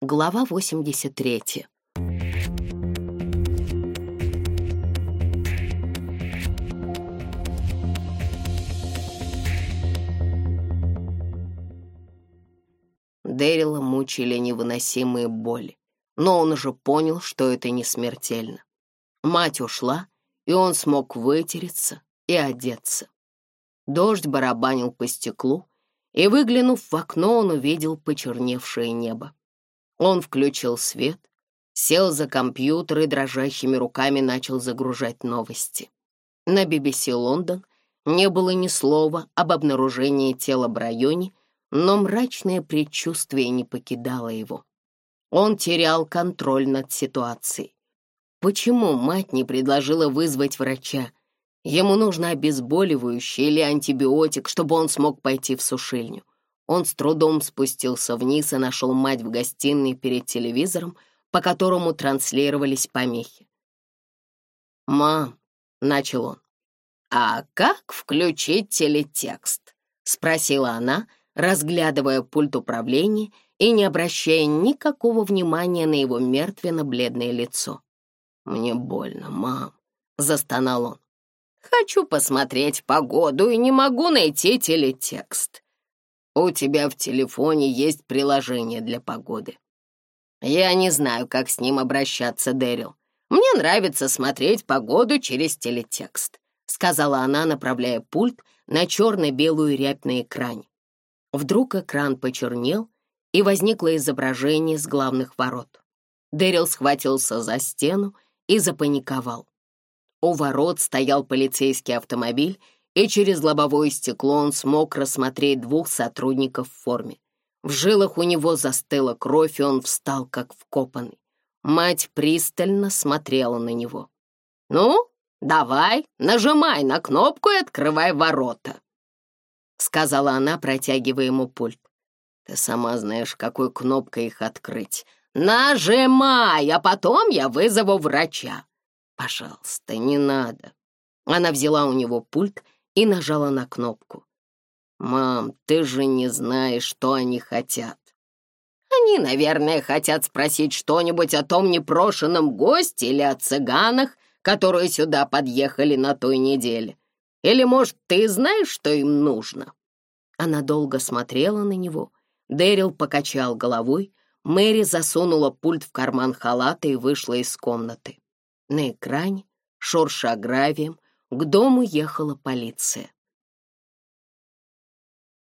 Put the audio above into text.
Глава 83. Дэрила мучили невыносимые боли, но он уже понял, что это не смертельно. Мать ушла, и он смог вытереться и одеться. Дождь барабанил по стеклу, и, выглянув в окно, он увидел почерневшее небо. Он включил свет, сел за компьютер и дрожащими руками начал загружать новости. На BBC Лондон не было ни слова об обнаружении тела Брайони, но мрачное предчувствие не покидало его. Он терял контроль над ситуацией. Почему мать не предложила вызвать врача? Ему нужно обезболивающее или антибиотик, чтобы он смог пойти в сушильню. Он с трудом спустился вниз и нашел мать в гостиной перед телевизором, по которому транслировались помехи. «Мам», — начал он, — «а как включить телетекст?» — спросила она, разглядывая пульт управления и не обращая никакого внимания на его мертвенно-бледное лицо. «Мне больно, мам», — застонал он. «Хочу посмотреть погоду и не могу найти телетекст», у тебя в телефоне есть приложение для погоды. Я не знаю, как с ним обращаться, Дэрил. Мне нравится смотреть погоду через телетекст», — сказала она, направляя пульт на черно-белую рябь на экране. Вдруг экран почернел, и возникло изображение с главных ворот. Дэрил схватился за стену и запаниковал. У ворот стоял полицейский автомобиль и через лобовое стекло он смог рассмотреть двух сотрудников в форме. В жилах у него застыла кровь, и он встал как вкопанный. Мать пристально смотрела на него. «Ну, давай, нажимай на кнопку и открывай ворота», — сказала она, протягивая ему пульт. «Ты сама знаешь, какой кнопкой их открыть. Нажимай, а потом я вызову врача». «Пожалуйста, не надо». Она взяла у него пульт и нажала на кнопку. «Мам, ты же не знаешь, что они хотят». «Они, наверное, хотят спросить что-нибудь о том непрошенном госте или о цыганах, которые сюда подъехали на той неделе. Или, может, ты знаешь, что им нужно?» Она долго смотрела на него. Дэрил покачал головой. Мэри засунула пульт в карман халата и вышла из комнаты. На экране, шурша гравием, к дому ехала полиция.